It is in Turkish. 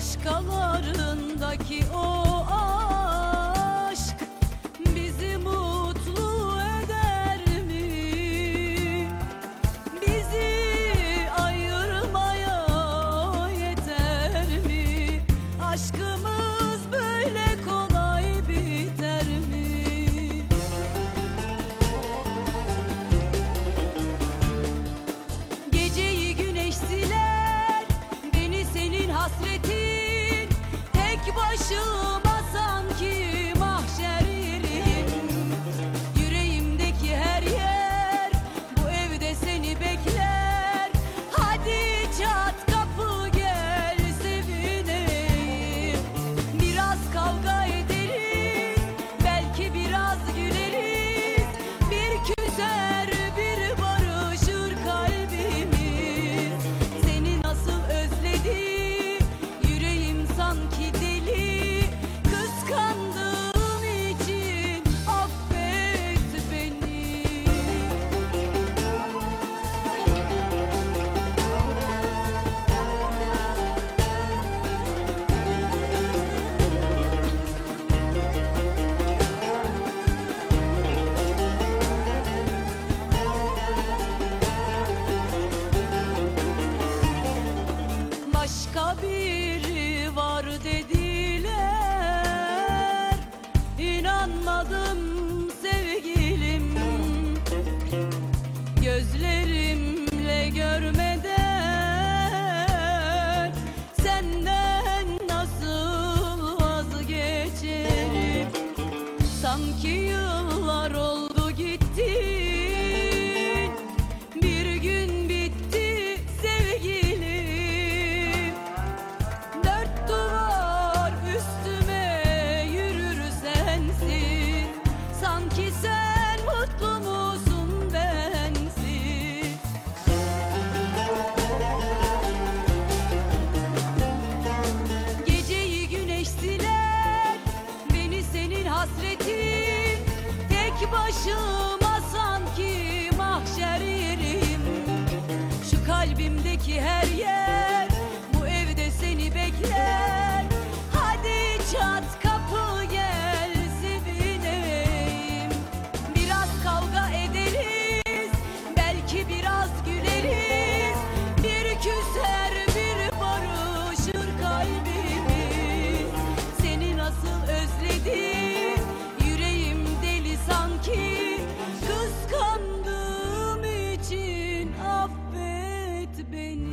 başkalarındaki o ağ Tuba Belki her yer. beni